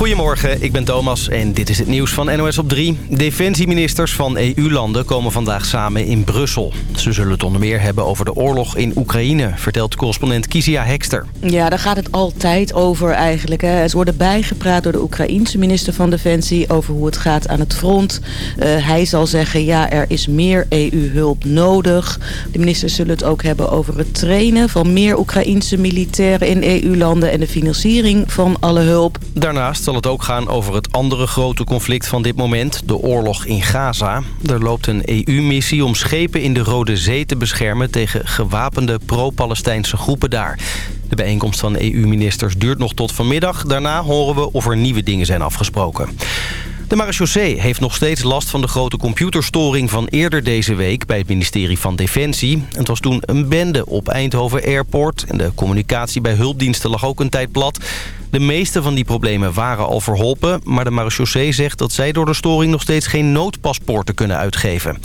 Goedemorgen, ik ben Thomas en dit is het nieuws van NOS op 3. Defensieministers van EU-landen komen vandaag samen in Brussel. Ze zullen het onder meer hebben over de oorlog in Oekraïne... vertelt correspondent Kizia Hekster. Ja, daar gaat het altijd over eigenlijk. Hè. Ze worden bijgepraat door de Oekraïense minister van Defensie... over hoe het gaat aan het front. Uh, hij zal zeggen, ja, er is meer EU-hulp nodig. De ministers zullen het ook hebben over het trainen... van meer Oekraïense militairen in EU-landen... en de financiering van alle hulp. Daarnaast zal het ook gaan over het andere grote conflict van dit moment, de oorlog in Gaza. Er loopt een EU-missie om schepen in de Rode Zee te beschermen tegen gewapende pro-Palestijnse groepen daar. De bijeenkomst van EU-ministers duurt nog tot vanmiddag. Daarna horen we of er nieuwe dingen zijn afgesproken. De marechaussee heeft nog steeds last van de grote computerstoring van eerder deze week bij het ministerie van Defensie. Het was toen een bende op Eindhoven Airport en de communicatie bij hulpdiensten lag ook een tijd plat. De meeste van die problemen waren al verholpen, maar de marechaussee zegt dat zij door de storing nog steeds geen noodpaspoorten kunnen uitgeven.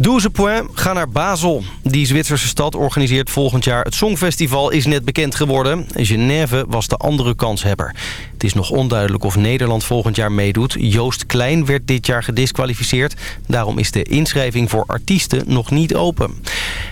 12 Point, ga naar Basel. Die Zwitserse stad organiseert volgend jaar het Songfestival is net bekend geworden. Genève was de andere kanshebber. Het is nog onduidelijk of Nederland volgend jaar meedoet. Joost Klein werd dit jaar gedisqualificeerd. Daarom is de inschrijving voor artiesten nog niet open.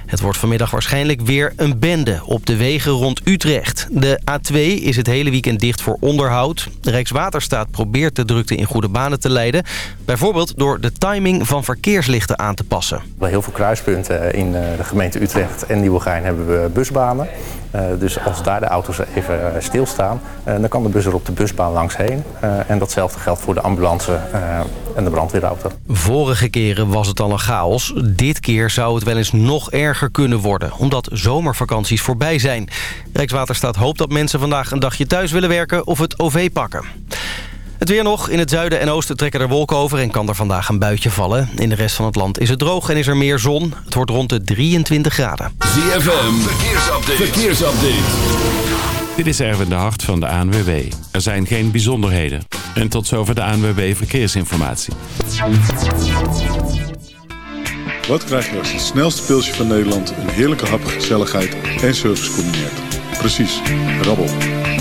Het wordt vanmiddag waarschijnlijk weer een bende op de wegen rond Utrecht. De A2 is het hele weekend dicht voor onderhoud. Rijkswaterstaat probeert de drukte in goede banen te leiden. Bijvoorbeeld door de timing van verkeerslichten aan te passen. Bij heel veel kruispunten in eh, de gemeente Utrecht en Nieuwegein hebben we busbanen. Uh, dus als daar de auto's even stilstaan, dan kan de bus er op de busbaan langs heen. en datzelfde geldt voor de ambulance en de brandweerauto. Vorige keren was het al een chaos. Dit keer zou het wel eens nog erger kunnen worden, omdat zomervakanties voorbij zijn. Rijkswaterstaat hoopt dat mensen vandaag een dagje thuis willen werken of het OV pakken. Het weer nog. In het zuiden en oosten trekken er wolken over en kan er vandaag een buitje vallen. In de rest van het land is het droog en is er meer zon. Het wordt rond de 23 graden. ZFM, verkeersupdate. verkeersupdate. Dit is Erwin de Hart van de ANWB. Er zijn geen bijzonderheden. En tot zover de ANWB Verkeersinformatie. Wat krijg je als het snelste pilsje van Nederland... een heerlijke hap, gezelligheid en service combineert? Precies, rabbel.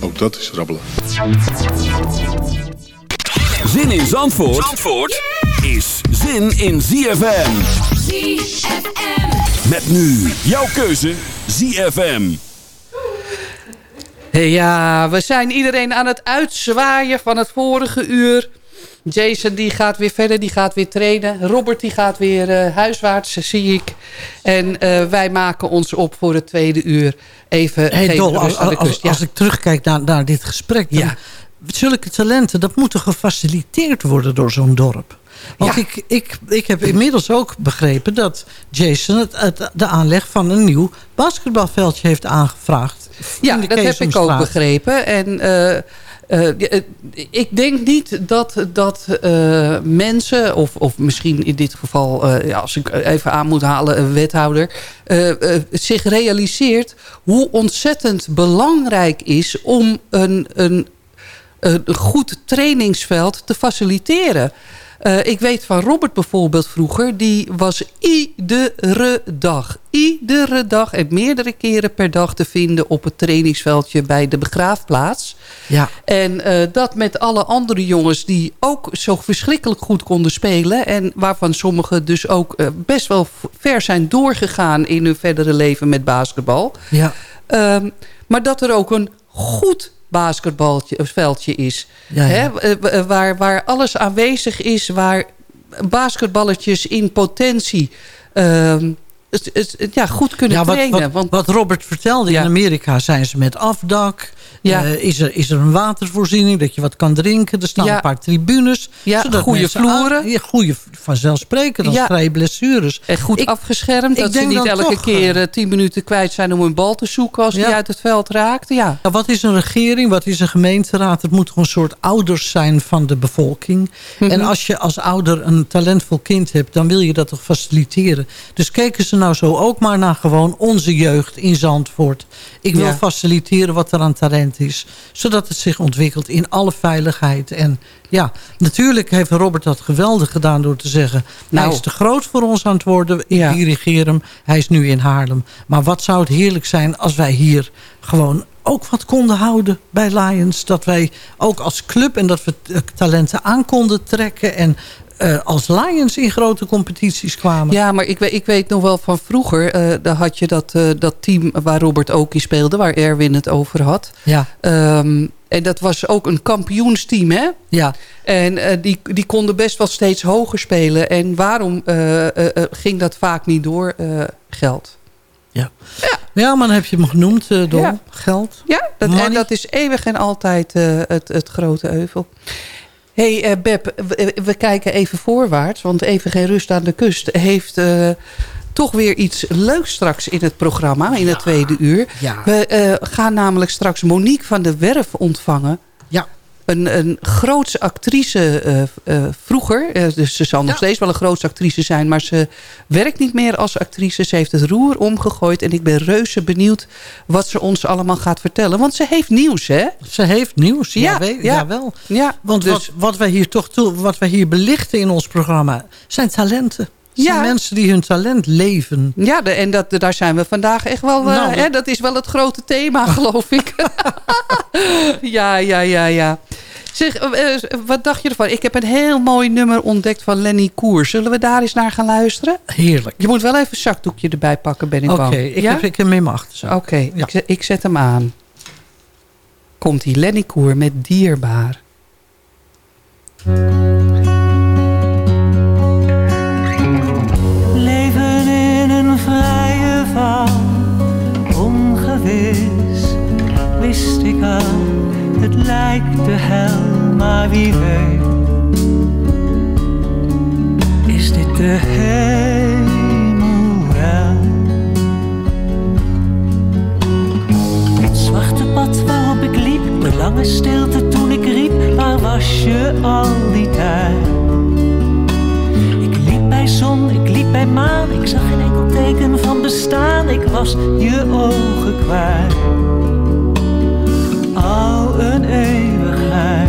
Ook dat is rabbelen. Zin in Zandvoort, Zandvoort is zin in ZFM. ZFM. Met nu jouw keuze ZFM. Ja, we zijn iedereen aan het uitzwaaien van het vorige uur. Jason die gaat weer verder, die gaat weer trainen. Robert die gaat weer uh, huiswaarts, zie ik. En uh, wij maken ons op voor het tweede uur. Even hey, Dol, als, als, ja. als, ik terugkijk naar, naar dit gesprek... ja. zulke talenten, dat moet gefaciliteerd worden door zo'n dorp. Want ja. ik, ik, ik heb inmiddels ook begrepen dat Jason het, het, de aanleg van een nieuw basketbalveldje heeft aangevraagd. Ja, dat heb ik ook begrepen. En uh, uh, ik denk niet dat, dat uh, mensen, of, of misschien in dit geval, ja, als ik even aan moet halen, een wethouder, zich realiseert hoe ontzettend belangrijk is om een, een, een goed trainingsveld te faciliteren. Uh, ik weet van Robert bijvoorbeeld vroeger. Die was iedere dag, iedere dag en meerdere keren per dag te vinden op het trainingsveldje bij de begraafplaats. Ja. En uh, dat met alle andere jongens die ook zo verschrikkelijk goed konden spelen. En waarvan sommigen dus ook uh, best wel ver zijn doorgegaan in hun verdere leven met basketbal. Ja. Um, maar dat er ook een goed basketbalveldje is. Ja, ja. Hè? Waar, waar alles aanwezig is, waar basketballetjes in potentie... Ja, goed kunnen ja, wat, trainen. Wat, want, wat Robert vertelde, in Amerika zijn ze met afdak. Ja. Uh, is, er, is er een watervoorziening, dat je wat kan drinken. Er staan ja. een paar tribunes. Ja, goede vloeren. Aan, goede, vanzelfsprekend, dan krijg je blessures. En goed ik, afgeschermd, dat ze niet elke toch, keer uh, tien minuten kwijt zijn om een bal te zoeken als die uit het veld raakt. Ja. wat is een regering, wat is een gemeenteraad? Het moet gewoon een soort ouders zijn van de bevolking. Mm -hmm. En als je als ouder een talentvol kind hebt, dan wil je dat toch faciliteren. Dus kijken ze nou zo ook maar naar gewoon onze jeugd in Zandvoort. Ik wil faciliteren wat er aan talent is. Zodat het zich ontwikkelt in alle veiligheid. En ja, natuurlijk heeft Robert dat geweldig gedaan door te zeggen... Nou, hij is te groot voor ons aan het worden. Ik ja. dirigeer hem. Hij is nu in Haarlem. Maar wat zou het heerlijk zijn als wij hier gewoon ook wat konden houden bij Lions. Dat wij ook als club en dat we talenten aan konden trekken... en uh, als Lions in grote competities kwamen. Ja, maar ik, ik weet nog wel van vroeger. Uh, daar had je dat, uh, dat team waar Robert Oki speelde. Waar Erwin het over had. Ja. Um, en dat was ook een kampioensteam, hè? Ja. En die, die konden best wel steeds hoger spelen. En waarom ging dat vaak niet door? geld. Ja. ja. Ja, maar dan heb je hem genoemd, door ja. geld. Ja, dat, en dat is eeuwig en altijd het, het grote euvel hey, uh, Beb, we, we, kijken even voorwaarts. Want even geen rust aan de kust heeft uh, toch weer iets leuks straks in het programma. In het ja. tweede uur. Ja. We uh, gaan namelijk straks Monique van de Werf ontvangen. Een, een grootse actrice uh, uh, vroeger. Uh, dus ze zal nog ja. steeds wel een grootse actrice zijn. Maar ze werkt niet meer als actrice. Ze heeft het roer omgegooid. En ik ben reuze benieuwd wat ze ons allemaal gaat vertellen. Want ze heeft nieuws, hè? Ze heeft nieuws, ja, ja, ja. jawel. Ja, Want dus, wat, wat, wij hier toch toe, wat wij hier belichten in ons programma... zijn talenten. Ja. mensen die hun talent leven. Ja, de, en dat, daar zijn we vandaag echt wel... Nou, hè, dat is wel het grote thema, geloof ik. ja, ja, ja, ja. Zeg, uh, wat dacht je ervan? Ik heb een heel mooi nummer ontdekt van Lenny Koer. Zullen we daar eens naar gaan luisteren? Heerlijk. Je moet wel even een zakdoekje erbij pakken, ben ik Oké, okay, ik, ja? heb, ik heb hem in mijn achterzak. Oké, okay, ja. ik, ik zet hem aan. Komt die Lenny Koer met Dierbaar. Lijkt de hel, maar wie weet is dit de hemel wel? Het zwarte pad waarop ik liep, de lange stilte toen ik riep, waar was je al die tijd? Ik liep bij zon, ik liep bij maan, ik zag geen enkel teken van bestaan, ik was je ogen kwijt al een eeuwigheid. time.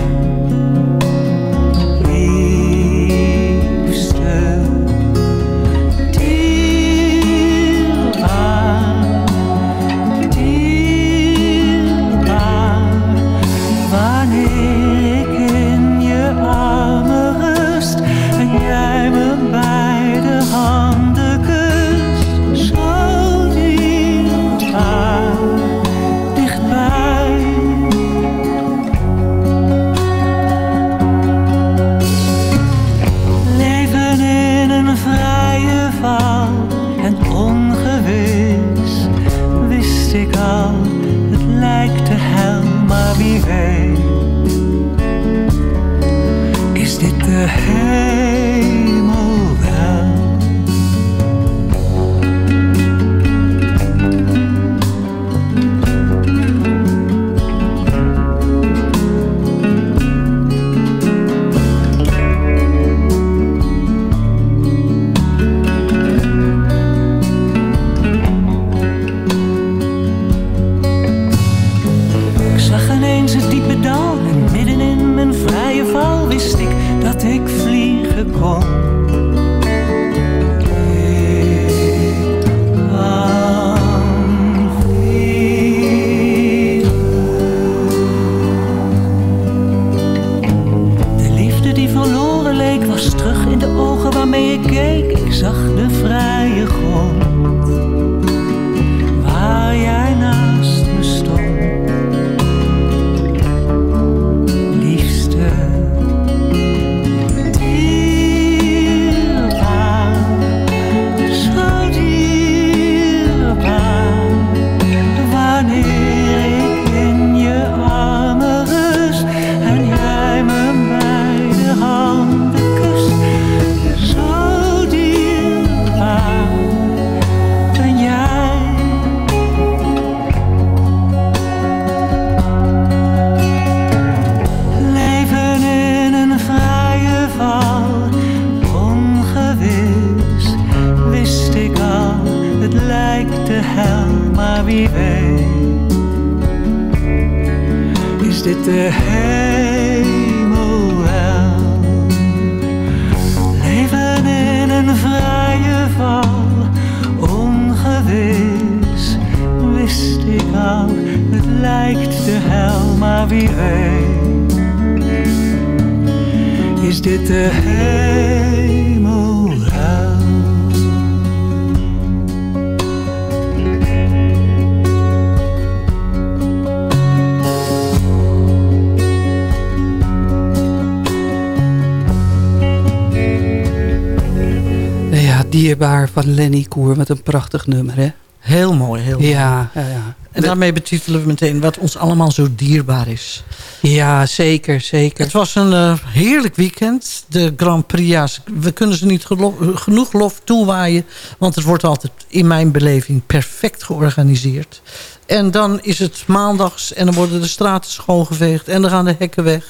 Lenny Koer. Met een prachtig nummer, hè? Heel mooi, heel mooi. Ja, ja, ja. En daarmee betitelen we meteen wat ons allemaal zo dierbaar is. Ja, zeker, zeker. Het was een uh, heerlijk weekend. De Grand Prix, we kunnen ze niet genoeg lof toewaaien. Want het wordt altijd in mijn beleving perfect georganiseerd. En dan is het maandags en dan worden de straten schoongeveegd. En dan gaan de hekken weg.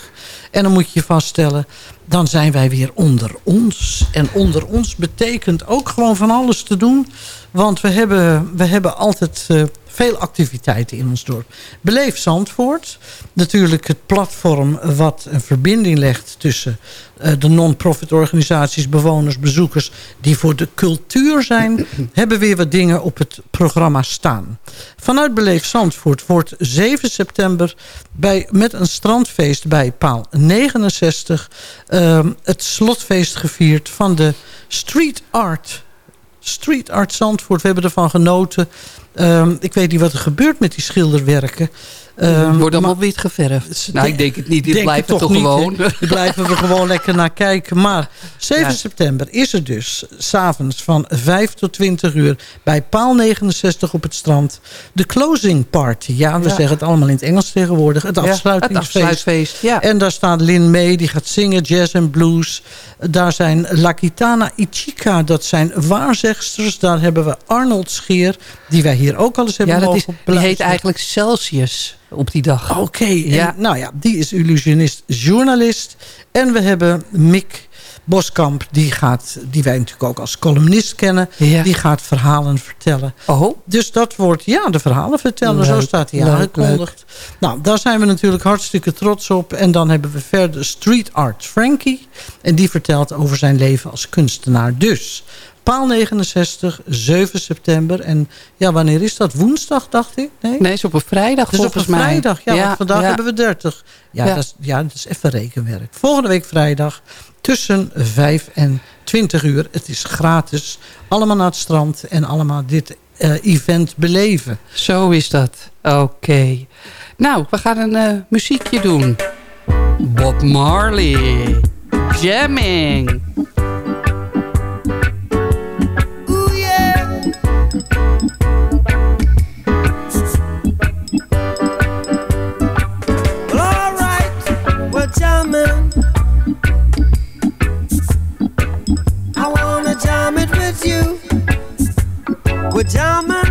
En dan moet je vaststellen, dan zijn wij weer onder ons. En onder ons betekent ook gewoon van alles te doen. Want we hebben, we hebben altijd uh, veel activiteiten in ons dorp. Beleef Zandvoort. Natuurlijk het platform wat een verbinding legt tussen uh, de non-profit organisaties, bewoners, bezoekers... die voor de cultuur zijn, hebben weer wat dingen op het programma staan. Vanuit Beleef Zandvoort wordt 7 september bij, met een strandfeest bij paal 69... Uh, het slotfeest gevierd van de Street Art Street Art Zandvoort. We hebben ervan genoten. Um, ik weet niet wat er gebeurt met die schilderwerken. Um, wordt allemaal wit geverfd. Nou, ik denk het niet. Dit blijft toch, toch gewoon. Daar blijven we gewoon lekker naar kijken. Maar 7 ja. september is er dus s'avonds van 5 tot 20 uur... bij paal 69 op het strand. De closing party. Ja, we ja. zeggen het allemaal in het Engels tegenwoordig. Het afsluitingsfeest. Het afsluitfeest ja. En daar staat Lin mee. Die gaat zingen, jazz en blues. Daar zijn Lakitana Ichika. Dat zijn waarzegsters. Daar hebben we Arnold Scheer. Die wij hier ook al eens hebben ja, dat is, Die heet eigenlijk Celsius op die dag. Oké, okay, ja. nou ja, die is illusionist, journalist. En we hebben Mick Boskamp, die, gaat, die wij natuurlijk ook als columnist kennen. Ja. Die gaat verhalen vertellen. Oh. Dus dat wordt, ja, de verhalen vertellen. Leuk, zo staat hij aangekondigd. Nou, daar zijn we natuurlijk hartstikke trots op. En dan hebben we verder Street Art Frankie. En die vertelt over zijn leven als kunstenaar. Dus paal 69, 7 september. En ja, wanneer is dat? Woensdag, dacht ik? Nee, nee is op een vrijdag dus volgens op een mij. vrijdag, ja, ja want vandaag ja. hebben we 30. Ja, Ja. Dat is, ja, dat is even rekenwerk. Volgende week vrijdag tussen 5 en 20 uur. Het is gratis. Allemaal naar het strand en allemaal dit eh, event beleven. Zo is dat. Oké. Nou, we gaan een eh, muziekje doen. Bob Marley. Jamming. Jamming. I wanna jam it with you. We're jamming,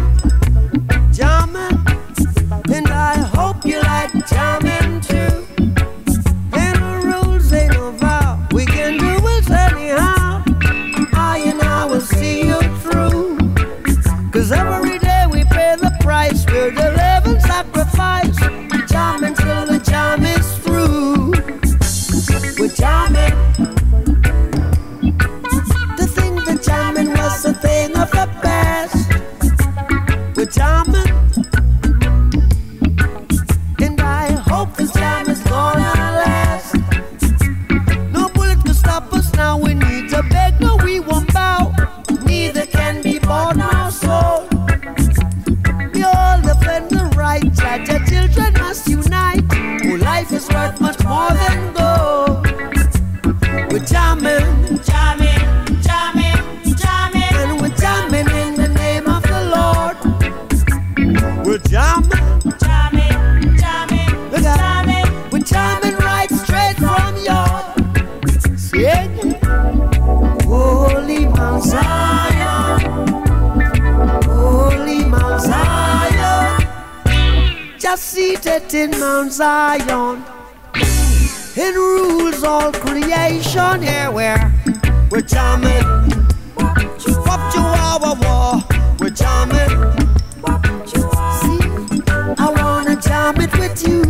set in Mount Zion and rules all creation. Yeah, we're, we're jamming. Pop chihuahua war, we're jamming. See, I wanna jam it with you.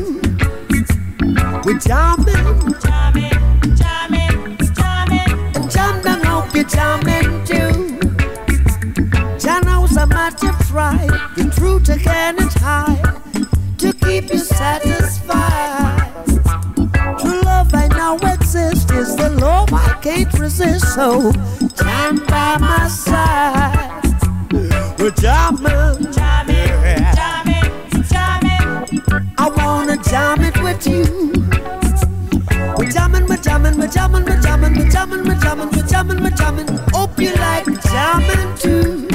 We're jamming. Jamming, jamming, jamming. And jam down, hope you're jamming too. Jan knows I'm at your. The truth again is high keep you satisfied. True love I now exist is the love I can't resist. So stand by my side. We're jamming, jamming, jamming, jamming. I wanna jam it with you. We're jamming, we're jamming, we're jamming, we're jamming, we're jamming, we're jamming, we're jamming, we're jamming. Hope you like jamming too.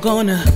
gonna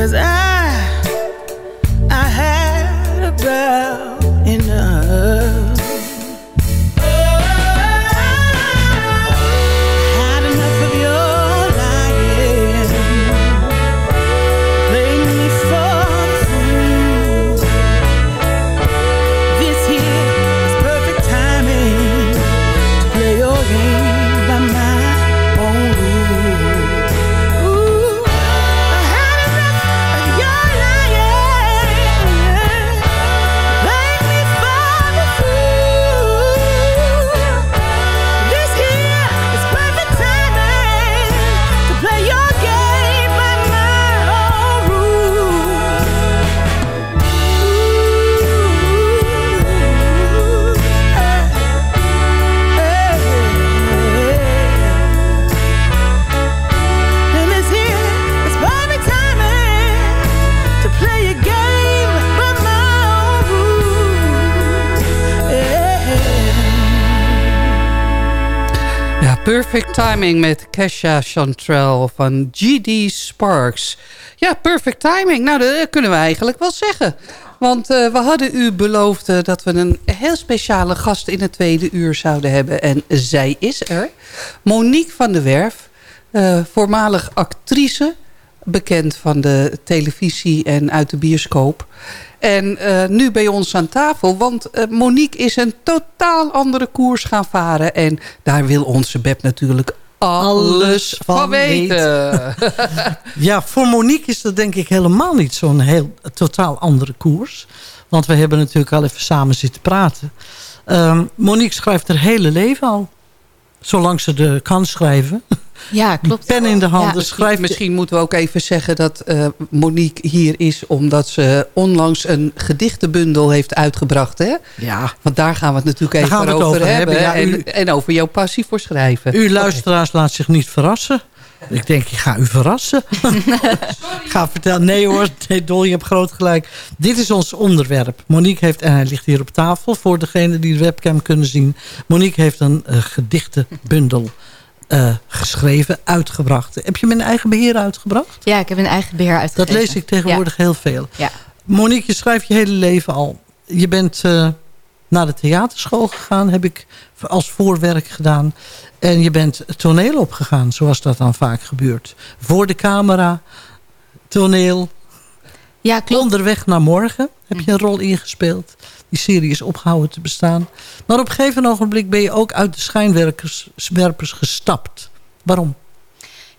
Cause I Timing met Kesha Chantrell van G.D. Sparks. Ja, perfect timing. Nou, dat kunnen we eigenlijk wel zeggen. Want eh, we hadden u beloofd eh, dat we een heel speciale gast in het tweede uur zouden hebben. En zij is er. Monique van der Werf, eh, voormalig actrice. Bekend van de televisie en uit de bioscoop. En eh, nu bij ons aan tafel. Want eh, Monique is een totaal andere koers gaan varen. En daar wil onze Beb natuurlijk alles van, weten. Ja, voor Monique is dat denk ik helemaal niet zo'n heel totaal andere koers. Want we hebben natuurlijk al even samen zitten praten. Ehm, Monique schrijft haar hele leven al. Zolang ze er kan schrijven. Ja, klopt. Pen in de handen. Misschien, schrijft misschien moeten we ook even zeggen dat eh, Monique hier is... omdat ze onlangs een gedichtenbundel heeft uitgebracht. Hè? Ja. Want daar gaan we het natuurlijk Daar even gaan we het over, over hebben. hebben. Ja, u- en, en over jouw passie voor schrijven. U luisteraars laat zich niet verrassen. Ik denk, ik ga u verrassen. Ga vertellen. Nee hoor, nee, Dol, je hebt groot gelijk. Dit is ons onderwerp. Monique heeft, en hij ligt hier op tafel... voor degenen die de webcam kunnen zien. Monique heeft een eh, gedichtenbundel eh, geschreven, uitgebracht. Heb je in eigen beheer uitgebracht? Ja, ik heb een eigen beheer Dat uitgegeven. lees ik tegenwoordig heel veel. Ja. Monique, je schrijft je hele leven al. Je bent eh, naar de theaterschool gegaan, heb ik als voorwerk gedaan. En je bent toneel opgegaan, zoals dat dan vaak gebeurt. Voor de camera, toneel. Ja, klopt. Onderweg naar morgen heb je een rol ingespeeld. Die serie is opgehouden te bestaan. Maar op een gegeven ogenblik ben je ook uit de schijnwerpers gestapt. Waarom?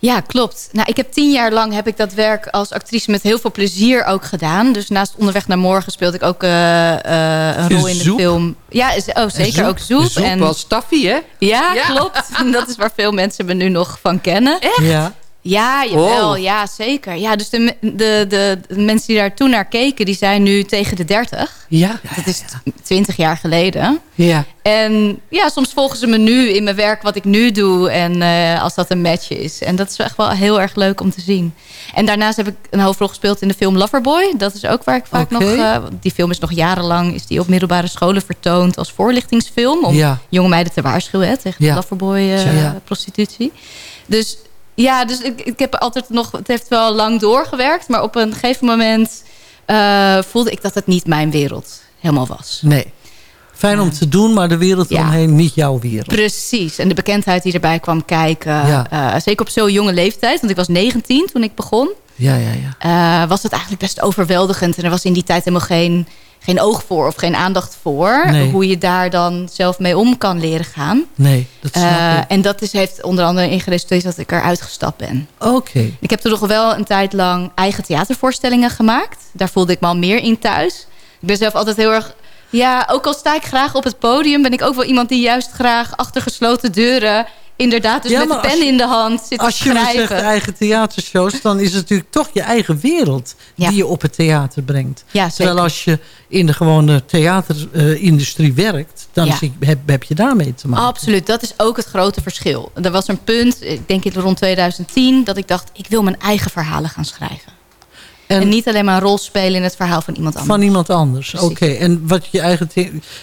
Ja, klopt. Nou, ik heb tien jaar lang heb ik dat werk als actrice met heel veel plezier ook gedaan. Dus naast Onderweg naar Morgen speelde ik ook eh, eh, een rol in de Zoep? film. Ja, is- oh, zeker Zoep? ook Zoep. Zoep was Taffy, hè? Ja, Ja. klopt. dat is waar veel mensen me nu nog van kennen. Echt? Ja. Ja, jawel. Wow. Ja, zeker. Ja, dus de, de, de, de mensen die daar toen naar keken, die zijn nu tegen de 30. Ja. Dat is twintig jaar geleden. Ja. En ja, soms volgen ze me nu in mijn werk wat ik nu doe. En eh, als dat een match is. En dat is echt wel heel erg leuk om te zien. En daarnaast heb ik een hoofdrol gespeeld in de film Loverboy. Dat is ook waar ik vaak nog... eh, die film is nog jarenlang is die op middelbare scholen vertoond als voorlichtingsfilm. Om Ja. jonge meiden te waarschuwen hè, tegen Ja. de Loverboy eh, Ja. prostitutie. Dus ja, dus ik, ik heb altijd nog... Het heeft wel lang doorgewerkt. Maar op een gegeven moment eh, voelde ik dat het niet mijn wereld helemaal was. Nee. Fijn om te doen, maar de wereld Ja. omheen niet jouw wereld. Precies. En de bekendheid die erbij kwam kijken. Ja. eh, zeker op zo'n jonge leeftijd. Want ik was 19 toen ik begon. Ja, ja, ja. eh, was het eigenlijk best overweldigend. En er was in die tijd helemaal geen, geen oog voor. Of geen aandacht voor. Nee. Hoe je daar dan zelf mee om kan leren gaan. Nee, dat snap Eh, ik. en dat is, heeft onder andere in geresulteerd dat ik eruit gestapt ben. Oké. Ik heb toen nog wel een tijd lang eigen theatervoorstellingen gemaakt. Daar voelde ik me al meer in thuis. Ik ben zelf altijd heel erg... Ja, ook al sta ik graag op het podium... ben ik ook wel iemand die juist graag achter gesloten deuren... inderdaad dus Ja, met de pen als je- in de hand zit te Als je schrijven. zegt eigen theatershows, dan is het natuurlijk toch je eigen wereld Ja. die je op het theater brengt. Ja, Terwijl als je in de gewone theaterindustrie werkt, dan Ja. zie- heb, heb je daarmee te maken. Absoluut, dat is ook het grote verschil. Er was een punt, ik denk in rond 2010... dat ik dacht, ik wil mijn eigen verhalen gaan schrijven. En, En- niet alleen maar een rol spelen in het verhaal van iemand anders. Van iemand anders. Oké, en wat je eigen.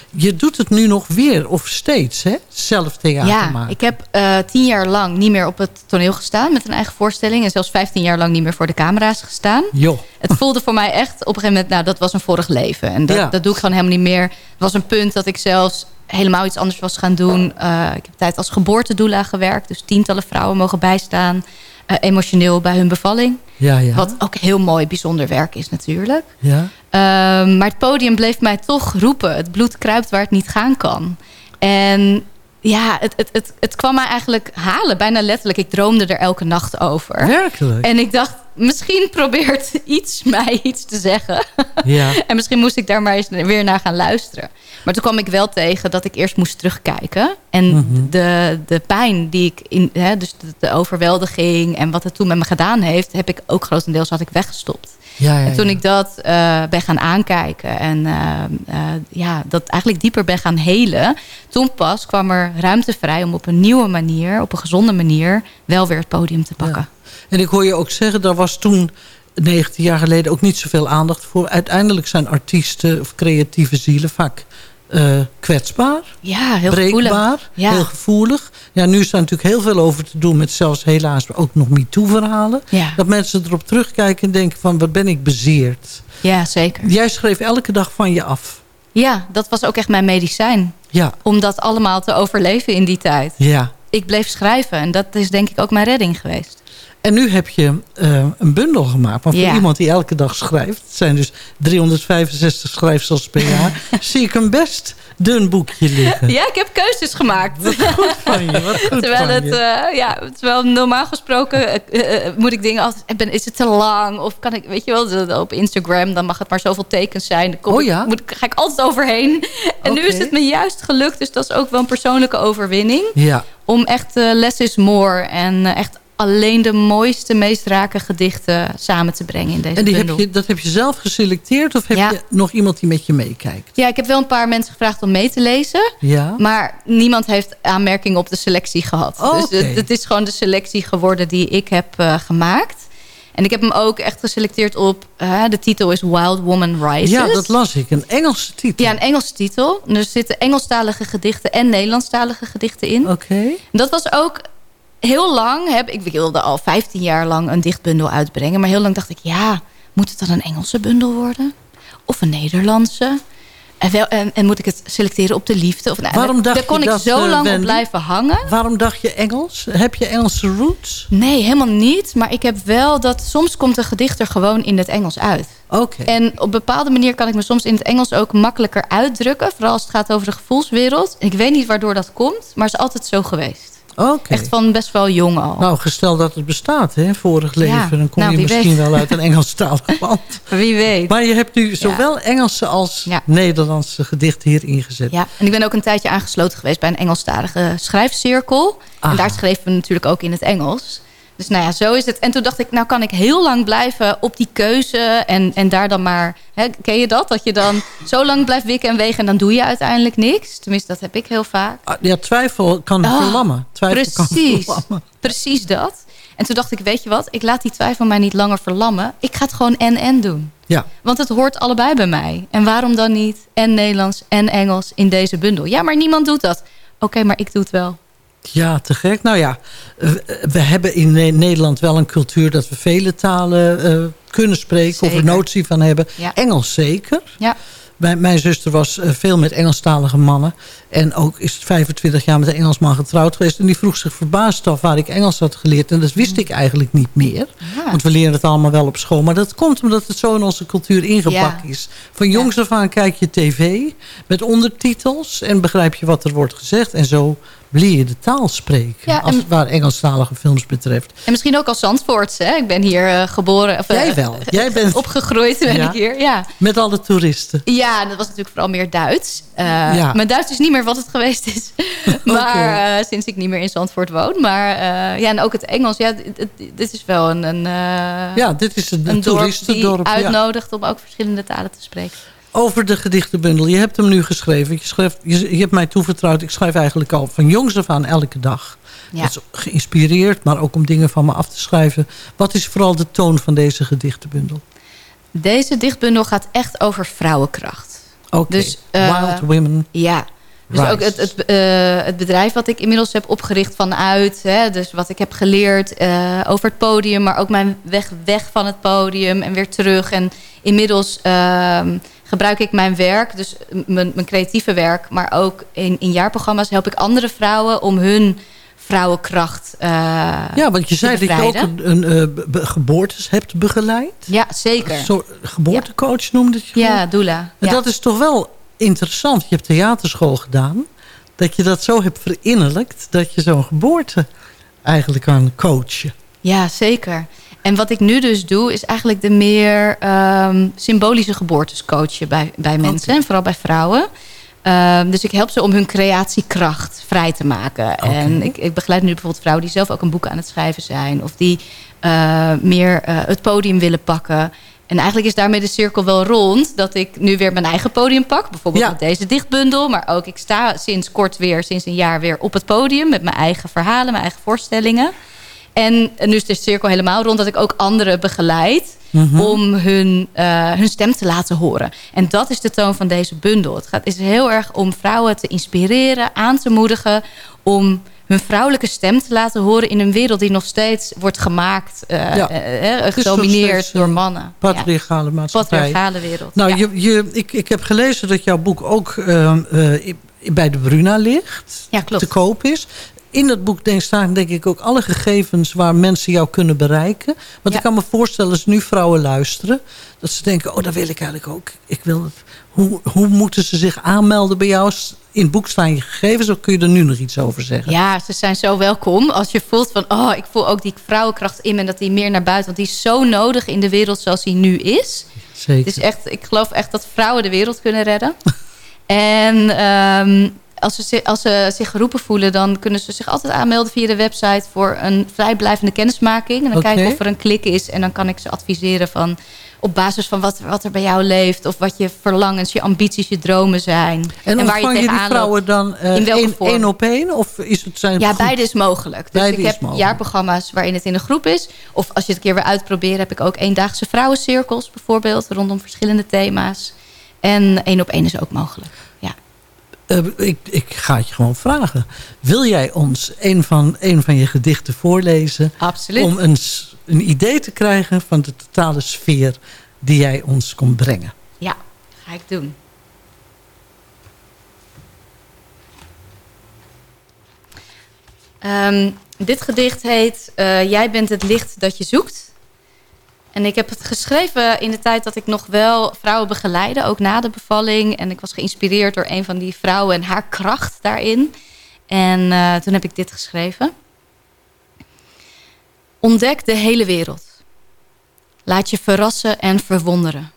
Je doet het nu nog weer, of steeds, hè? Zelf theater Ja, maken. ik heb eh, tien jaar lang niet meer op het toneel gestaan met een eigen voorstelling. En zelfs vijftien jaar lang niet meer voor de camera's gestaan. Joh. Het voelde voor mij echt op een gegeven moment, nou dat was een vorig leven. En dat, Ja. dat doe ik gewoon helemaal niet meer. Het was een punt dat ik zelfs helemaal iets anders was gaan doen. Eh, ik heb tijd als geboortedoula gewerkt. Dus tientallen vrouwen mogen bijstaan. Eh, emotioneel bij hun bevalling. Ja, ja. Wat ook heel mooi, bijzonder werk is natuurlijk. Ja. Ehm, maar het podium bleef mij toch roepen. Het bloed kruipt waar het niet gaan kan. En ja, het, het, het, het kwam mij eigenlijk halen, bijna letterlijk. Ik droomde er elke nacht over. Werkelijk? En ik dacht, misschien probeert iets mij iets te zeggen. Ja. en misschien moest ik daar maar eens weer naar gaan luisteren. Maar toen kwam ik wel tegen dat ik eerst moest terugkijken. En Mhm. de, de pijn die ik in, hè, dus de, de overweldiging en wat het toen met me gedaan heeft, heb ik ook grotendeels had ik weggestopt. Ja, ja, en toen ik dat eh, ben gaan aankijken en eh, eh, ja, dat eigenlijk dieper ben gaan helen, toen pas kwam er ruimte vrij om op een nieuwe manier, op een gezonde manier, wel weer het podium te pakken. En ik hoor je ook zeggen, daar was toen 19 jaar geleden ook niet zoveel aandacht voor. Uiteindelijk zijn artiesten of creatieve zielen vaak eh, kwetsbaar. Ja, heel breekbaar, gevoelig. Ja. heel gevoelig. Ja, nu is daar natuurlijk heel veel over te doen met zelfs helaas ook nog MeToo-verhalen. Ja. Dat mensen erop terugkijken en denken van wat ben ik bezeerd. Ja, zeker. Jij schreef elke dag van je af. Ja, dat was ook echt mijn medicijn. Ja. Om dat allemaal te overleven in die tijd. Ja. Ik bleef schrijven en dat is denk ik ook mijn redding geweest. En nu heb je uh, een bundel gemaakt. Maar voor Ja. iemand die elke dag schrijft... het zijn dus 365 schrijfsels per jaar... zie ik een best dun boekje liggen. Ja, ik heb keuzes gemaakt. Goed van je, wat goed terwijl, van het, je. eh, ja, terwijl normaal gesproken eh, eh, moet ik dingen altijd... eh, Ben, is het te lang? Of kan ik, weet je wel, op Instagram... dan mag het maar zoveel tekens zijn. Dan kom Oh ik- ja? moet, ik- ga ik altijd overheen. En nu is het me juist gelukt. Dus dat is ook wel een persoonlijke overwinning. Ja. Om echt eh, less is more. En eh, echt alleen de mooiste, meest rake gedichten samen te brengen in deze En die heb bundel. je, dat heb je zelf geselecteerd? Of heb Ja. je nog iemand die met je meekijkt? Ja, ik heb wel een paar mensen gevraagd om mee te lezen. Ja. Maar niemand heeft aanmerking op de selectie gehad. Oh, dus het, het is gewoon de selectie geworden die ik heb eh, gemaakt. En ik heb hem ook echt geselecteerd op... eh, de titel is Wild Woman Rises. Ja, dat las ik. Een Engelse titel. Ja, een Engelse titel. Er zitten Engelstalige gedichten en Nederlandstalige gedichten in. Oké. Dat was ook heel lang. Heb, ik wilde al 15 jaar lang een dichtbundel uitbrengen. Maar heel lang dacht ik, ja, moet het dan een Engelse bundel worden? Of een Nederlandse? En, wel, en, en moet ik het selecteren op de liefde? Of, nou, Waarom daar- dacht daar kon je ik dat, zo eh, lang op blijven hangen. Waarom dacht je Engels? Heb je Engelse roots? Nee, helemaal niet. Maar ik heb wel dat soms komt een gedicht er gewoon in het Engels uit. Oké. En op bepaalde manier kan ik me soms in het Engels ook makkelijker uitdrukken. Vooral als het gaat over de gevoelswereld. Ik weet niet waardoor dat komt, maar het is altijd zo geweest. Echt van best wel jong al. Nou, gestel dat het bestaat, hè, vorig leven. Ja, Dan kom nou, je misschien weet. wel uit een Engelstalig land. Wie weet. Maar je hebt nu zowel Engelse als Ja. Nederlandse gedichten hier ingezet. Ja, en ik ben ook een tijdje aangesloten geweest bij een Engelstalige schrijfcirkel. Ah. En daar schreven we natuurlijk ook in het Engels. Dus nou ja, zo is het. En toen dacht ik, nou kan ik heel lang blijven op die keuze. En, en daar dan maar, hè, ken je dat? Dat je dan zo lang blijft wikken en wegen en dan doe je uiteindelijk niks. Tenminste, dat heb ik heel vaak. Ah, Ja, twijfel kan Ah, verlammen. Twijfel kan Precies, verlammen. precies dat. En toen dacht ik, weet je wat? Ik laat die twijfel mij niet langer verlammen. Ik ga het gewoon en-en doen. Ja. Want het hoort allebei bij mij. En waarom dan niet en Nederlands en Engels in deze bundel? Ja, maar niemand doet dat. Oké, maar ik doe het wel. Ja, te gek. Nou ja, eh, we hebben in Ne- Nederland wel een cultuur... dat we vele talen eh, kunnen spreken of er notie van hebben. Ja. Engels zeker. Ja. Mijn, mijn zuster was eh, veel met Engelstalige mannen. En ook is 25 jaar met een Engelsman getrouwd geweest. En die vroeg zich verbaasd af waar ik Engels had geleerd. En dat wist ik eigenlijk niet meer. Ja. Want we leren het allemaal wel op school. Maar dat komt omdat het zo in onze cultuur ingepakt Ja. is. Van jongs af aan kijk je tv met ondertitels. En begrijp je wat er wordt gezegd. En zo de taal spreken. Ja, als, waar Engelstalige films betreft. En misschien ook als Zandvoortse. Hè? Ik ben hier eh, geboren. Of, eh, Jij wel. Jij bent Opgegroeid ben Ja. ik hier, ja. met alle toeristen. Ja, dat was natuurlijk vooral meer Duits. Eh, Ja. Mijn Duits is niet meer wat het geweest is. maar eh, sinds ik niet meer in Zandvoort woon. Maar eh, ja, en ook het Engels. Ja, dit, is wel een, een, eh, Ja, dit is een, een dorp die toeristendorp. ja. uitnodigt om ook verschillende talen te spreken. Over de gedichtenbundel. Je hebt hem nu geschreven. Je, schrijft, je, je hebt mij toevertrouwd. Ik schrijf eigenlijk al van jongs af aan elke dag. Ja. Dat is geïnspireerd, maar ook om dingen van me af te schrijven. Wat is vooral de toon van deze gedichtenbundel? Deze dichtbundel gaat echt over vrouwenkracht. Oké, Dus, eh, Wild Women. Ja. Dus Rise. ook het, het, eh, het bedrijf wat ik inmiddels heb opgericht vanuit... Hè, dus wat ik heb geleerd eh, over het podium... maar ook mijn weg weg van het podium en weer terug. En inmiddels ehm, gebruik ik mijn werk, dus mijn, mijn creatieve werk... maar ook in, in jaarprogramma's help ik andere vrouwen... om hun vrouwenkracht eh Ja, want je zei dat je ook een, een, eh, geboortes hebt begeleid. Ja, zeker. Een soort geboortecoach noemde je Ja, doula. En Ja. dat is toch wel interessant. Je hebt theaterschool gedaan. Dat je dat zo hebt verinnerlijkt. Dat je zo'n geboorte eigenlijk kan coachen. Ja, zeker. En wat ik nu dus doe, is eigenlijk de meer ehm, symbolische geboortes coachen bij, bij mensen. En vooral bij vrouwen. Ehm, dus ik help ze om hun creatiekracht vrij te maken. En ik, ik begeleid nu bijvoorbeeld vrouwen die zelf ook een boek aan het schrijven zijn. Of die eh, meer eh, het podium willen pakken. En eigenlijk is daarmee de cirkel wel rond. Dat ik nu weer mijn eigen podium pak. Bijvoorbeeld Ja. met deze dichtbundel. Maar ook ik sta sinds kort weer, sinds een jaar weer op het podium. Met mijn eigen verhalen, mijn eigen voorstellingen. En nu is de cirkel helemaal rond dat ik ook anderen begeleid... Mhm. om hun, eh, hun stem te laten horen. En dat is de toon van deze bundel. Het gaat, is heel erg om vrouwen te inspireren, aan te moedigen... om hun vrouwelijke stem te laten horen... in een wereld die nog steeds wordt gemaakt, uh, Ja. uh, Het is gedomineerd door eh, mannen. Patriarchale maatschappij. Patriarchale wereld. Nou, ja. je, je, ik, ik heb gelezen dat jouw boek ook eh, eh, bij de Bruna ligt. Ja, klopt. Te koop is. In dat boek staan denk ik ook alle gegevens waar mensen jou kunnen bereiken. Want ik kan me voorstellen als nu vrouwen luisteren. Dat ze denken, oh dat wil ik eigenlijk ook. Ik wil. Hoe, hoe moeten ze zich aanmelden bij jou? In het boek staan je gegevens. Of kun je er nu nog iets over zeggen? Ja, ze zijn zo welkom. Als je voelt van, oh, ik voel ook die vrouwenkracht in me... en dat die meer naar buiten... want die is zo nodig in de wereld zoals die nu is. Zeker. Is echt, ik geloof echt dat vrouwen de wereld kunnen redden. en ehm, als, ze, als ze zich geroepen voelen... dan kunnen ze zich altijd aanmelden via de website... voor een vrijblijvende kennismaking. En dan kijken of er een klik is. En dan kan ik ze adviseren van... op basis van wat, wat er bij jou leeft... of wat je verlangens, je ambities, je dromen zijn. En waar ontvang je die vrouwen dan eh, één, één op één? Of is het zijn Ja, beide is mogelijk. Dus Beide ik heb mogelijk. jaarprogramma's waarin het in een groep is. Of als je het een keer weer uitprobeert... heb ik ook eendaagse vrouwencirkels bijvoorbeeld... rondom verschillende thema's. En één op één is ook mogelijk. Eh, ik, ik ga het je gewoon vragen. Wil jij ons een van, een van je gedichten voorlezen? Absoluut. Om een, een idee te krijgen van de totale sfeer die jij ons komt brengen. Ja, ga ik doen. Ehm, dit gedicht heet eh, Jij bent het licht dat je zoekt. En ik heb het geschreven in de tijd dat ik nog wel vrouwen begeleide, ook na de bevalling. En ik was geïnspireerd door een van die vrouwen en haar kracht daarin. En eh, toen heb ik dit geschreven. Ontdek de hele wereld. Laat je verrassen en verwonderen.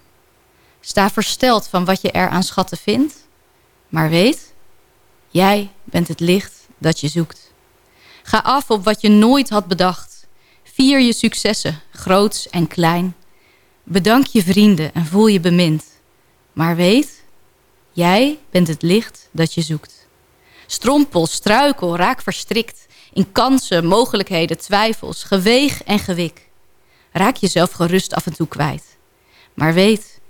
Sta versteld van wat je er aan schatten vindt. Maar weet, jij bent het licht dat je zoekt. Ga af op wat je nooit had bedacht. Vier je successen, groots en klein. Bedank je vrienden en voel je bemind. Maar weet, jij bent het licht dat je zoekt. Strompel, struikel, raak verstrikt. In kansen, mogelijkheden, twijfels, geweeg en gewik. Raak jezelf gerust af en toe kwijt. Maar weet,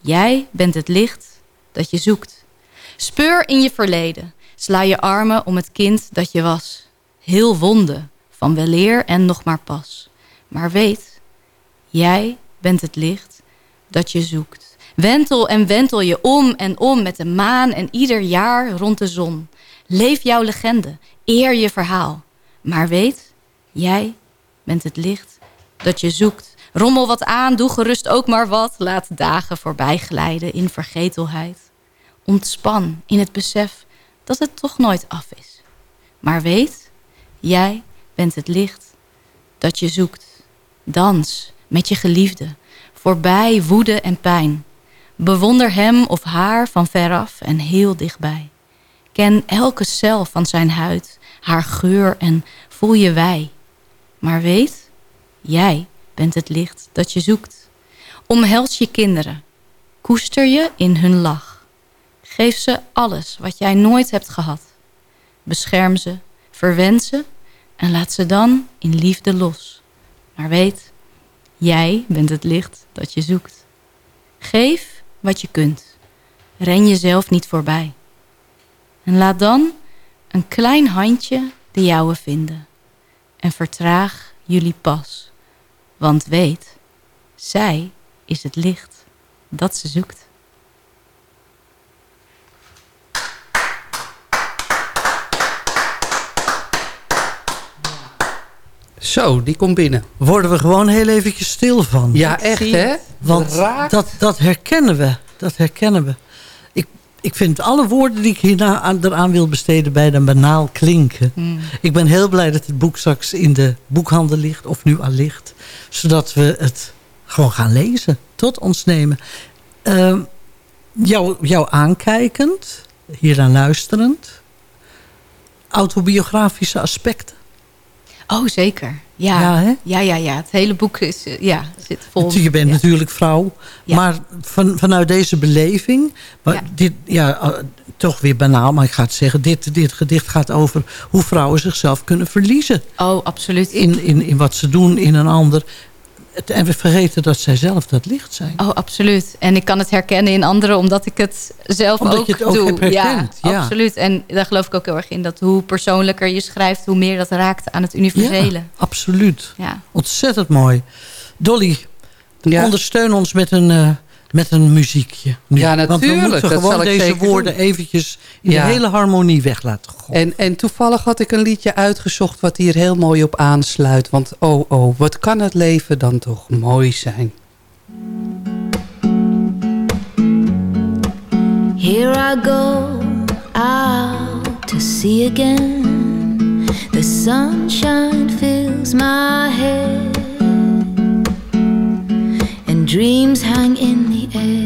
jij bent het licht dat je zoekt. Speur in je verleden. Sla je armen om het kind dat je was. Heel wonde, van weleer en nog maar pas. Maar weet, jij bent het licht dat je zoekt. Wentel en wentel je om en om met de maan en ieder jaar rond de zon. Leef jouw legende, eer je verhaal. Maar weet, jij bent het licht dat je zoekt. Rommel wat aan, doe gerust ook maar wat. Laat dagen voorbij glijden in vergetelheid. Ontspan in het besef dat het toch nooit af is. Maar weet, jij bent het licht dat je zoekt. Dans met je geliefde, voorbij woede en pijn. Bewonder hem of haar van veraf en heel dichtbij. Ken elke cel van zijn huid, haar geur en voel je wij. Maar weet, jij bent het licht dat je zoekt. Omhels je kinderen, koester je in hun lach. Geef ze alles wat jij nooit hebt gehad. Bescherm ze, verwen ze en laat ze dan in liefde los. Maar weet, jij bent het licht dat je zoekt. Geef wat je kunt. Ren jezelf niet voorbij. En laat dan een klein handje de jouwe vinden. En vertraag jullie pas. Want weet, zij is het licht dat ze zoekt. Zo, die komt binnen. Worden we gewoon heel eventjes stil van. Ja, echt hè? Want dat, dat herkennen we. Dat herkennen we. Ik, ik vind alle woorden die ik hierna aan, eraan wil besteden... bijna banaal klinken. Hmm. Ik ben heel blij dat het boek straks in de boekhandel ligt. Of nu al ligt. Zodat we het gewoon gaan lezen. Tot ons nemen. Ehm, jou, jou aankijkend. Hieraan luisterend. Autobiografische aspecten. Oh, zeker. Ja, Ja, hè? ja, ja, ja. Het hele boek is, eh, ja, zit vol. Je bent ja. natuurlijk vrouw. Ja. Maar van, vanuit deze beleving... Maar dit, ja, eh, toch weer banaal, maar ik ga het zeggen. Dit, dit gedicht gaat over hoe vrouwen zichzelf kunnen verliezen. Oh, absoluut. In, in, in wat ze doen in een ander. En we vergeten dat zij zelf dat licht zijn. Oh, absoluut. En ik kan het herkennen in anderen omdat ik het zelf Omdat ook je het ook doe. hebt herkend, ja. absoluut. En daar geloof ik ook heel erg in. Dat hoe persoonlijker je schrijft, hoe meer dat raakt aan het universele. Ja, absoluut. Ja. Ontzettend mooi. Dolly, Ja. ondersteun ons met een, eh, met een muziekje. nu. Ja, Want we natuurlijk. moeten Dat gewoon zal ik deze woorden doen. eventjes in Ja. de hele harmonie weg laten gooien. En, en toevallig had ik een liedje uitgezocht wat hier heel mooi op aansluit. Want oh oh, wat kan het leven dan toch mooi zijn. Here I go out to sea again. The sunshine fills my head, dreams hang in the air.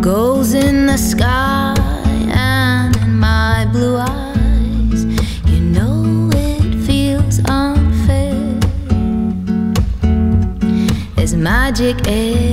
Goals in the sky and in my blue eyes. You know it feels unfair. There's magic everywhere.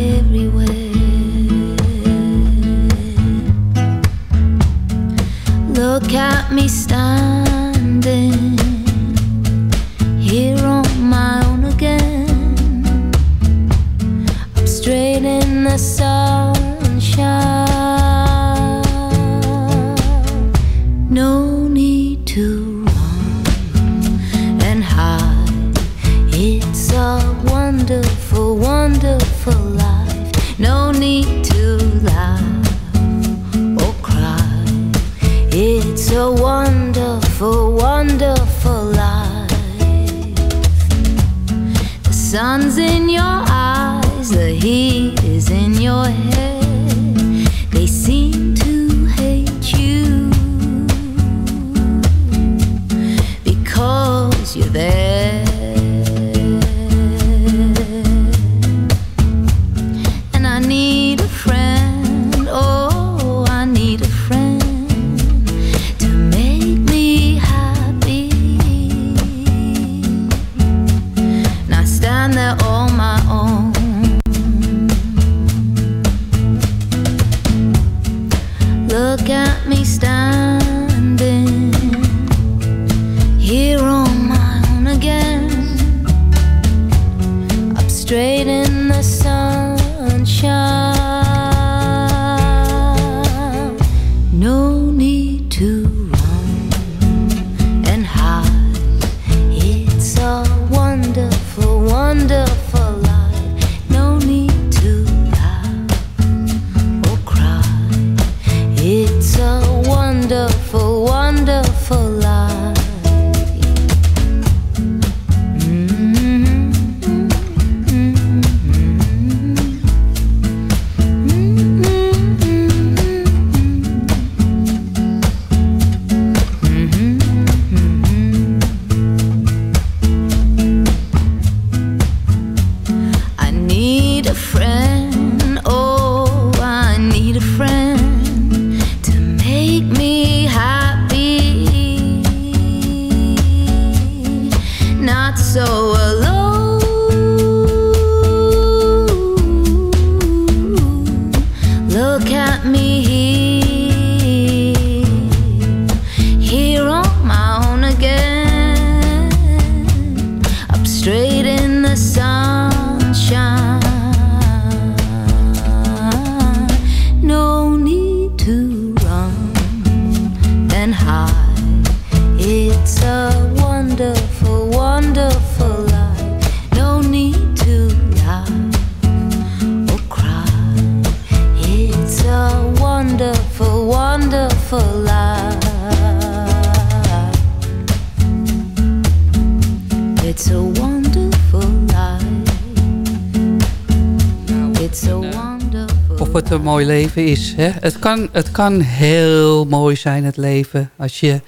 Leven is. Hè? Het, kan, het kan heel mooi zijn, het leven. Als je,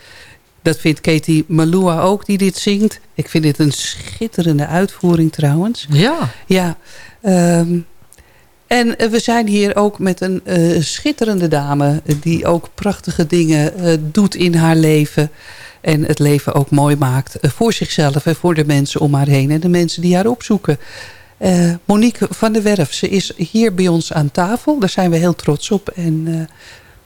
dat vindt Katie Malua ook, die dit zingt. Ik vind dit een schitterende uitvoering trouwens. Ja. Ja. ehm, en eh, we zijn hier ook met een eh, schitterende dame... eh, die ook prachtige dingen doet in haar leven... En het leven ook mooi maakt voor zichzelf en voor de mensen om haar heen. En de mensen die haar opzoeken. Eh, Monique van der Werf, ze is hier bij ons aan tafel. Daar zijn we heel trots op. En eh,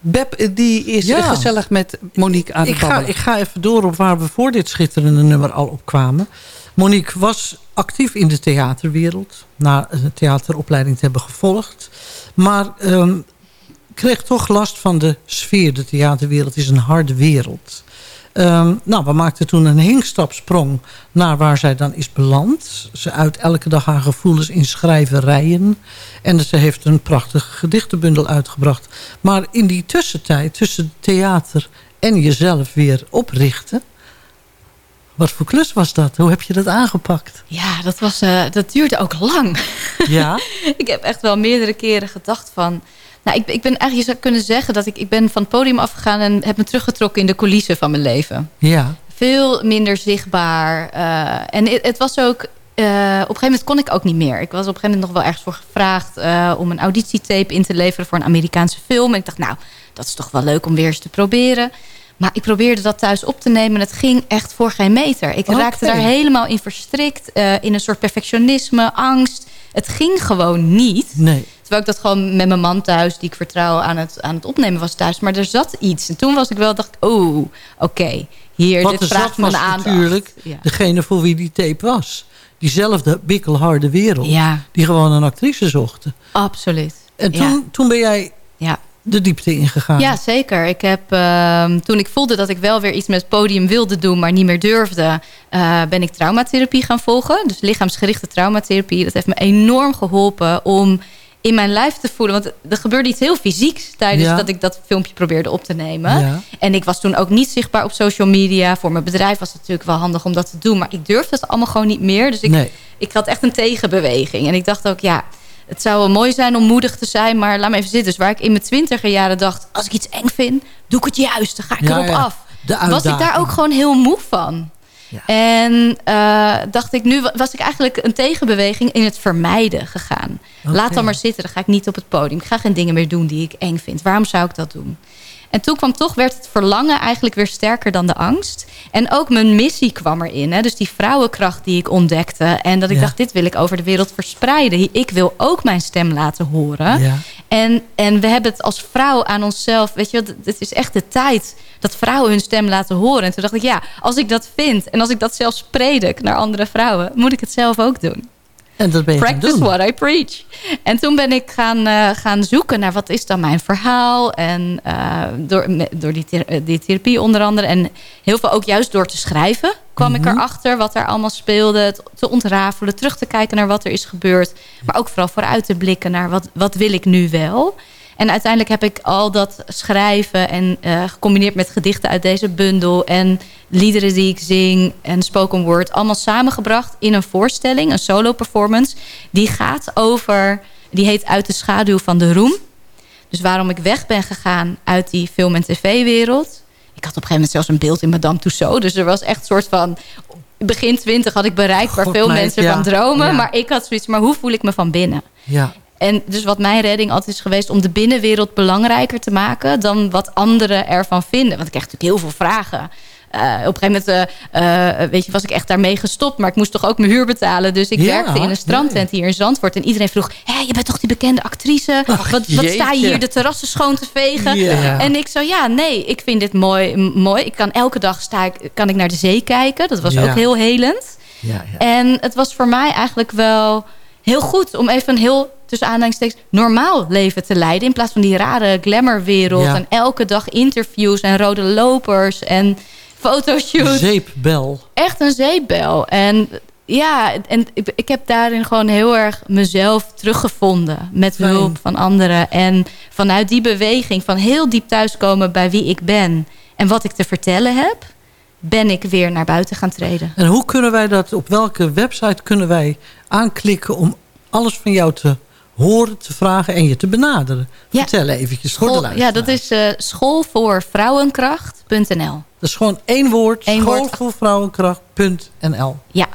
Beb, die is Ja. gezellig met Monique aan ik het ga, ik ga even door op waar we voor dit schitterende nummer al op kwamen. Monique was actief in de theaterwereld. Na een theateropleiding te hebben gevolgd. Maar ehm, kreeg toch last van de sfeer. De theaterwereld is een harde wereld. Ehm, nou, we maakten toen een hinkstapsprong naar waar zij dan is beland. Ze uit elke dag haar gevoelens in schrijverijen. En ze heeft een prachtige gedichtenbundel uitgebracht. Maar in die tussentijd, tussen theater en jezelf weer oprichten... Wat voor klus was dat? Hoe heb je dat aangepakt? Ja, dat, was, eh, dat duurde ook lang. Ja? ik heb echt wel meerdere keren gedacht van... Nou, ik, ik ben eigenlijk, je zou kunnen zeggen dat ik, ik ben van het podium afgegaan... en heb me teruggetrokken in de coulissen van mijn leven. Ja. Veel minder zichtbaar. eh, en het, het was ook... eh, op een gegeven moment kon ik ook niet meer. Ik was op een gegeven moment nog wel ergens voor gevraagd... eh, om een auditietape in te leveren voor een Amerikaanse film. En ik dacht, nou, dat is toch wel leuk om weer eens te proberen. Maar ik probeerde dat thuis op te nemen. En het ging echt voor geen meter. Ik raakte daar helemaal in verstrikt. in een soort perfectionisme, angst. Het ging gewoon niet. Nee. Terwijl ik dat gewoon met mijn man thuis, die ik vertrouw, aan het, aan het opnemen was thuis. Maar er zat iets. En toen was ik wel, dacht ik, oh, oké. hier, Wat dit vraagt zat mijn aandacht. natuurlijk Ja. degene voor wie die tape was. Diezelfde bikkelharde wereld. Ja. Die gewoon een actrice zochten. Absoluut. En toen, Ja. toen ben jij Ja. de diepte ingegaan. Ja, zeker. Ik heb, ehm, toen ik voelde dat ik wel weer iets met het podium wilde doen... maar niet meer durfde, eh, ben ik traumatherapie gaan volgen. Dus lichaamsgerichte traumatherapie. Dat heeft me enorm geholpen om in mijn lijf te voelen. Want er gebeurde iets heel fysieks tijdens Ja. dat ik dat filmpje probeerde op te nemen. Ja. En ik was toen ook niet zichtbaar op social media. Voor mijn bedrijf was het natuurlijk wel handig om dat te doen. Maar ik durfde het allemaal gewoon niet meer. Dus ik, Nee. ik had echt een tegenbeweging. En ik dacht ook, ja, het zou wel mooi zijn om moedig te zijn. Maar laat me even zitten. Dus waar ik in mijn twintiger jaren dacht... als ik iets eng vind, doe ik het juist. Dan ga ik Ja, erop af. Was ik daar ook gewoon heel moe van. En eh, dacht ik, nu wa- was ik eigenlijk een tegenbeweging in het vermijden gegaan. Laat dan maar zitten, dan ga ik niet op het podium. Ik ga geen dingen meer doen die ik eng vind. Waarom zou ik dat doen? En toen kwam toch, werd het verlangen eigenlijk weer sterker dan de angst. En ook mijn missie kwam erin. Hè? Dus die vrouwenkracht die ik ontdekte. En dat ik Ja. dacht, dit wil ik over de wereld verspreiden. Ik wil ook mijn stem laten horen. Ja. En, en we hebben het als vrouw aan onszelf. Weet je, het is echt de tijd dat vrouwen hun stem laten horen. En toen dacht ik, ja, als ik dat vind en als ik dat zelfs predik naar andere vrouwen, moet ik het zelf ook doen. En dat ben je gaan Practice what I preach. En toen ben ik gaan, eh, gaan zoeken naar wat is dan mijn verhaal. En eh, door, door die, die therapie onder andere. En heel veel ook juist door te schrijven kwam ik erachter wat er allemaal speelde. Te ontrafelen, terug te kijken naar wat er is gebeurd. Maar ook vooral vooruit te blikken naar wat, wat wil ik nu wel. En uiteindelijk heb ik al dat schrijven en eh, gecombineerd met gedichten uit deze bundel en liederen die ik zing en spoken word allemaal samengebracht in een voorstelling, een solo performance. Die gaat over, die heet Uit de schaduw van de roem. Dus waarom ik weg ben gegaan uit die film- en tv-wereld. Ik had op een gegeven moment zelfs een beeld in Madame Tussauds. Dus er was echt een soort van... Begin twintig had ik bereikt waar God, veel meid, mensen ja. van dromen. Ja. Maar ik had zoiets, maar hoe voel ik me van binnen? Ja. En dus wat mijn redding altijd is geweest... om de binnenwereld belangrijker te maken... dan wat anderen ervan vinden. Want ik kreeg natuurlijk heel veel vragen. Eh, op een gegeven moment eh, eh, weet je, was ik echt daarmee gestopt. Maar ik moest toch ook mijn huur betalen. Dus ik Ja, werkte in een strandtent hier in Zandvoort. En iedereen vroeg... Hé, je bent toch die bekende actrice? wat, wat sta je hier de terrassen schoon te vegen? Ja. En ik zo, ja, nee, ik vind dit mooi. mooi. Ik kan elke dag sta ik, kan ik naar de zee kijken. Dat was Ja. ook heel helend. Ja, ja. En het was voor mij eigenlijk wel heel goed om even een heel tussen aanhalingstekens normaal leven te leiden. In plaats van die rare glamourwereld. Ja. En elke dag interviews en rode lopers en fotoshoots. Zeepbel. Echt een zeepbel. En ja, en ik, ik heb daarin gewoon heel erg mezelf teruggevonden. Met Fijn. hulp van anderen. En vanuit die beweging van heel diep thuiskomen bij wie ik ben. En wat ik te vertellen heb. Ben ik weer naar buiten gaan treden. En hoe kunnen wij dat, op welke website kunnen wij aanklikken om alles van jou te horen, te vragen en je te benaderen? Ja. Vertel eventjes voor School, ja, dat is eh schoolvoorvrouwenkracht.nl. Dat is gewoon één woord, schoolvoorvrouwenkracht.nl. Ja,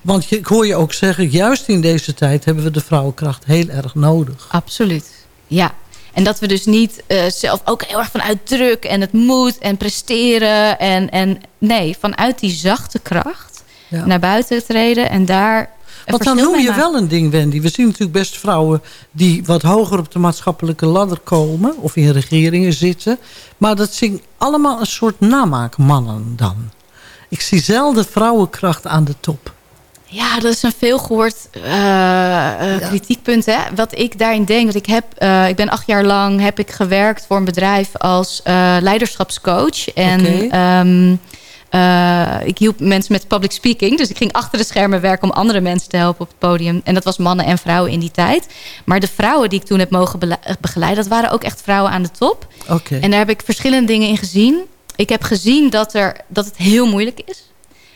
Want je, ik hoor je ook zeggen, juist in deze tijd hebben we de vrouwenkracht heel erg nodig. absoluut. Ja. En dat we dus niet eh, zelf ook heel erg vanuit druk en het moet en presteren. En, en nee, vanuit die zachte kracht Ja. naar buiten treden. En daar Want dan noem je wel een ding, Wendy. We zien natuurlijk best vrouwen die wat hoger op de maatschappelijke ladder komen. Of in regeringen zitten. Maar dat zijn allemaal een soort namaakmannen dan. Ik zie zelden vrouwenkracht aan de top. Ja, dat is een veelgehoord eh, eh, kritiekpunt. Hè? Wat ik daarin denk, want ik, heb, eh, ik ben acht jaar lang heb ik gewerkt voor een bedrijf als eh, leiderschapscoach. En ehm, eh, ik hielp mensen met public speaking. Dus ik ging achter de schermen werken om andere mensen te helpen op het podium. En dat was mannen en vrouwen in die tijd. Maar de vrouwen die ik toen heb mogen bele- begeleiden, dat waren ook echt vrouwen aan de top. Oké. En daar heb ik verschillende dingen in gezien. Ik heb gezien dat, er, dat het heel moeilijk is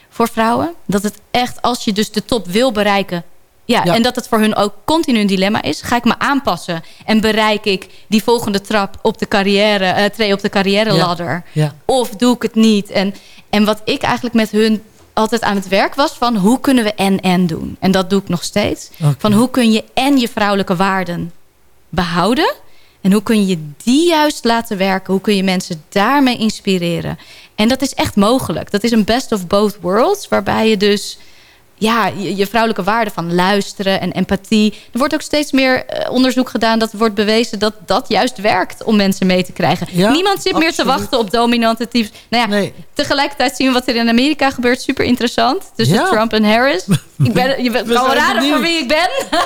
voor vrouwen. Dat het echt, als je dus de top wil bereiken... Ja, Ja. en dat het voor hun ook continu een dilemma is. Ga ik me aanpassen en bereik ik die volgende trap op de carrière, eh tree op de carrière ladder? Ja. Of doe ik het niet? En, en wat ik eigenlijk met hun altijd aan het werk was van hoe kunnen we en-en doen? En dat doe ik nog steeds. Van hoe kun je en je vrouwelijke waarden behouden... En hoe kun je die juist laten werken? Hoe kun je mensen daarmee inspireren? En dat is echt mogelijk. Dat is een best of both worlds. Waarbij je dus ja, je, je vrouwelijke waarden van luisteren en empathie. Er wordt ook steeds meer eh, onderzoek gedaan dat wordt bewezen dat dat juist werkt om mensen mee te krijgen. Ja, Niemand zit meer te wachten op dominante types. Nou ja, tegelijkertijd zien we wat er in Amerika gebeurt. Super interessant. Tussen Ja. Trump en Harris. Ik ben, je bent zijn raden voor benieuwd. wie ik ben.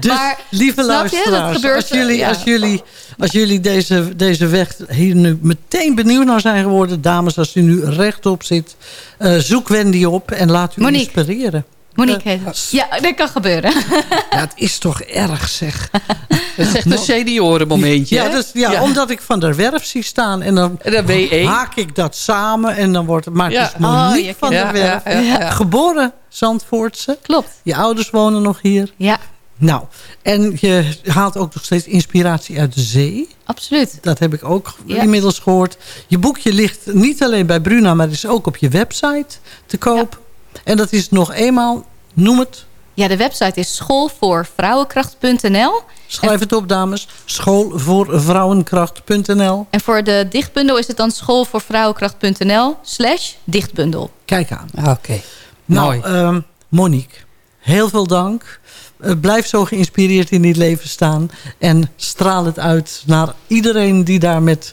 Dus, maar lieve je? Luisteraars, gebeurt, als jullie, als jullie, als jullie deze, deze weg hier nu meteen benieuwd naar zijn geworden... dames, als u nu rechtop zit, eh, zoek Wendy op en laat u Monique. inspireren. Monique heet het. Ja, dat kan gebeuren. Ja, het is toch erg, zeg. Dat is echt een seniorenmomentje. Ja, dus, ja, omdat ik van der Werf zie staan. En dan, En haak ik dat samen. En dan wordt het... Maar Ja. het is Monique Oh, je van der Werf. Geboren Zandvoortse. Klopt. Je ouders wonen nog hier. Ja, Nou, en je haalt ook nog steeds inspiratie uit de zee. absoluut. Dat heb ik ook Ja. inmiddels gehoord. Je boekje ligt niet alleen bij Bruna, maar is ook op je website te koop. En dat is nog eenmaal, noem het, Ja, de website is schoolvoorvrouwenkracht.nl. schrijf het op dames, schoolvoorvrouwenkracht.nl. En voor de dichtbundel is het dan schoolvoorvrouwenkracht.nl slash dichtbundel. Kijk aan. Oké, Nou, mooi. ehm, Monique, heel veel dank. Eh, blijf zo geïnspireerd in dit leven staan. En straal het uit naar iedereen die daar met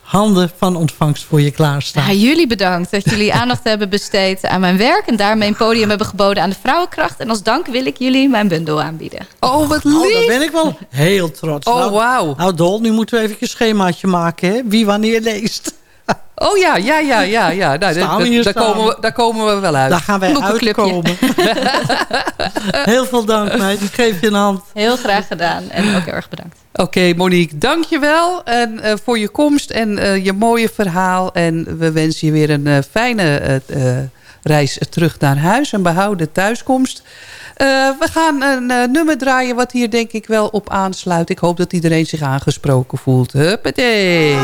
handen van ontvangst voor je klaarstaan. Ja, jullie bedankt dat jullie aandacht hebben besteed aan mijn werk... en daarmee een podium hebben geboden aan de vrouwenkracht. En als dank wil ik jullie mijn bundel aanbieden. Oh, wat Oh, daar lief. ben ik wel heel trots. Oh, Nou, wauw. Nou, Dol, nu moeten we even een schemaatje maken, hè? Wie wanneer leest. Oh ja, ja, ja, ja. ja. Nou, Staan dat- we hier daar, komen we, daar komen we wel uit. Daar gaan wij uitkomen. heel veel dank, meid. Ik geef je een hand. Heel graag gedaan en ook heel erg bedankt. Oké, Monique, dank je wel en, eh, voor je komst en eh, je mooie verhaal. En we wensen je weer een eh, fijne eh, eh, reis terug naar huis. Een behouden thuiskomst. Eh, we gaan een eh, nummer draaien wat hier denk ik wel op aansluit. Ik hoop dat iedereen zich aangesproken voelt. Huppatee!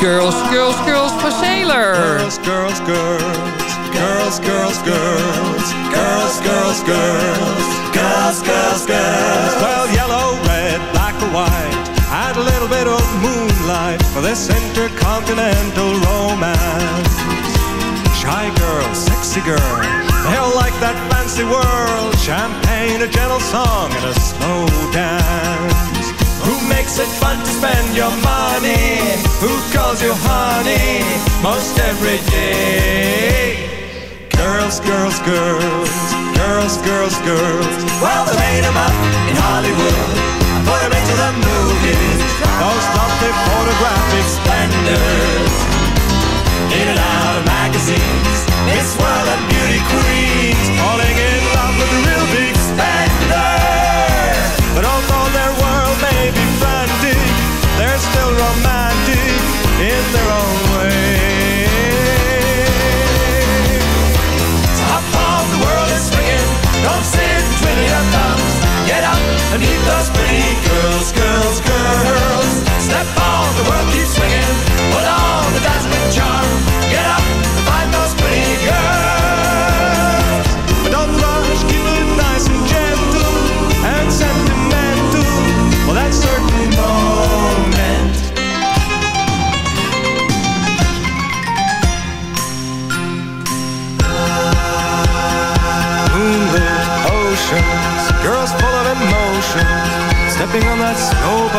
Girls, girls, girls van Sailor. Girls, girls, girls. Girls, girls, girls. Girls, girls, girls. Girls, girls, girls. Well, yellow, red, black or white. Add a little bit of moonlight for this intercontinental romance. Shy girl, sexy girl. They'll like that fancy world. Champagne, a gentle song, and a slow dance. Who makes it fun to spend your money? Who calls you honey most every day? Girls, girls, girls, girls, girls, girls. Well, they made 'em up in Hollywood and put 'em into the movies. Those lovely photographic splendors. Las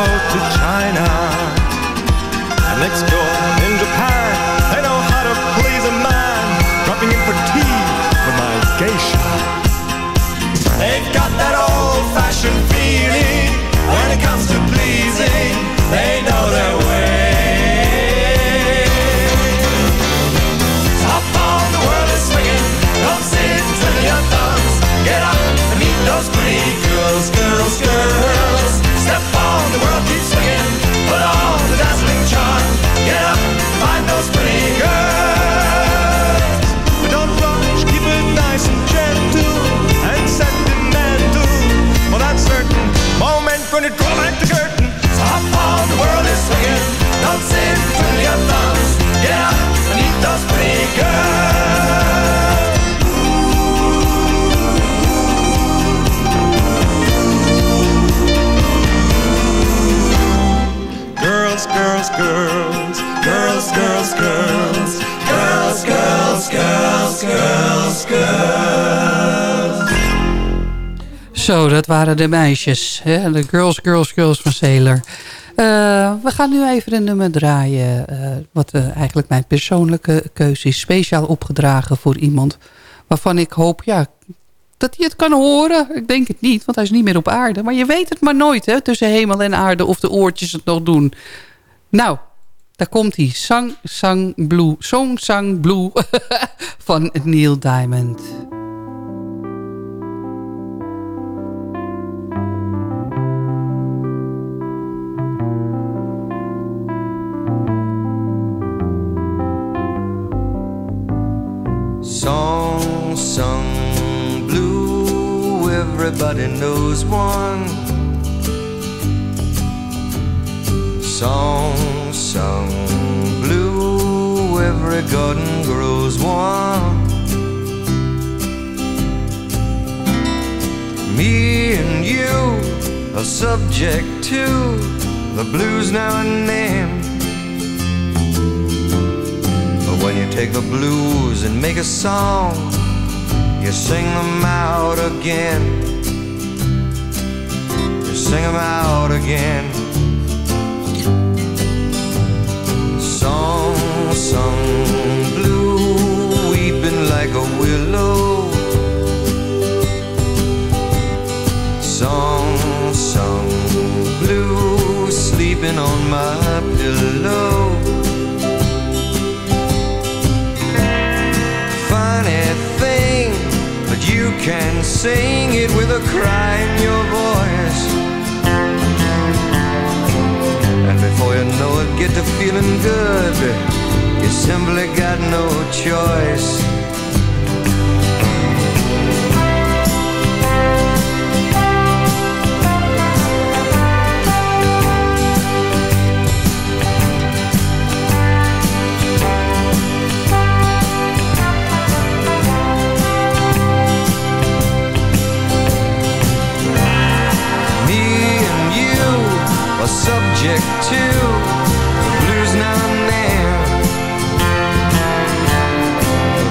to China. And let's go you back the curtain. Top on the world is swinging. Your thumbs. And those Zo, dat waren de meisjes. Hè? De girls, girls, girls van Sailor. Eh, we gaan nu even een nummer draaien. eh, wat eh, eigenlijk mijn persoonlijke keuze is. Speciaal opgedragen voor iemand waarvan ik hoop ja, dat hij het kan horen. Ik denk het niet, want hij is niet meer op aarde. Maar je weet het maar nooit hè, tussen hemel en aarde of de oortjes het nog doen. Nou, daar komt hij. Sang, sang, blue. Song, sang, blue van Neil Diamond. Song sung blue, everybody knows one. Song sung blue, every garden grows one. Me and you are subject to the blues now and then. When you take the blues and make a song, you sing them out again. You sing them out again. Song sung blue, weeping like a willow. Song sung blue, sleeping on my pillow. Can sing it with a cry in your voice. And before you know it, get to feeling good. You simply got no choice. Subject to the blues now and then.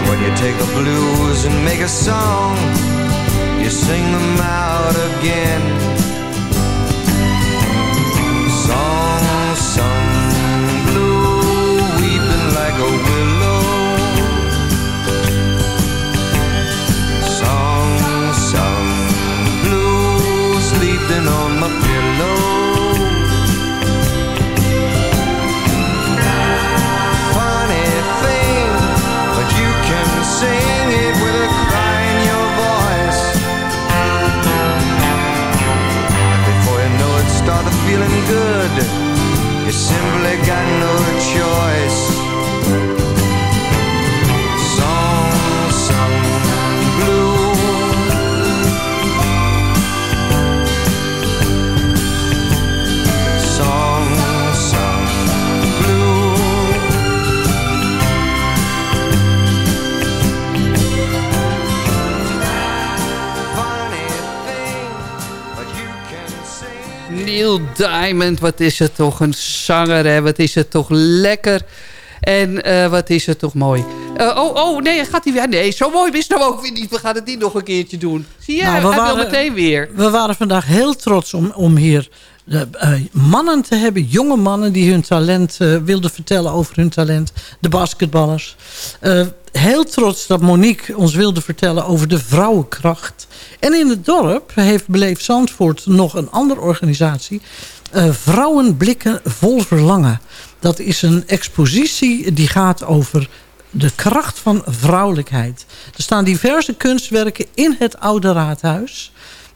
When you take the blues and make a song, you sing them out again. You simply got no choice. Neil Diamond, wat is het toch een zanger, hè? Wat is het toch lekker. En eh, wat is het toch mooi. Eh, oh, oh, nee, gaat hij weer? Nee, zo mooi is het nou ook weer niet. We gaan het niet nog een keertje doen. Zie je, Nou, we hij wil waren- meteen weer. We waren vandaag heel trots om, om hier mannen te hebben. Jonge mannen die hun talent eh, wilden vertellen over hun talent. De basketballers. Eh, heel trots dat Monique ons wilde vertellen over de vrouwenkracht. En in het dorp heeft Beleef Zandvoort nog een andere organisatie. eh, Vrouwen blikken vol verlangen. Dat is een expositie die gaat over de kracht van vrouwelijkheid. Er staan diverse kunstwerken in het Oude Raadhuis.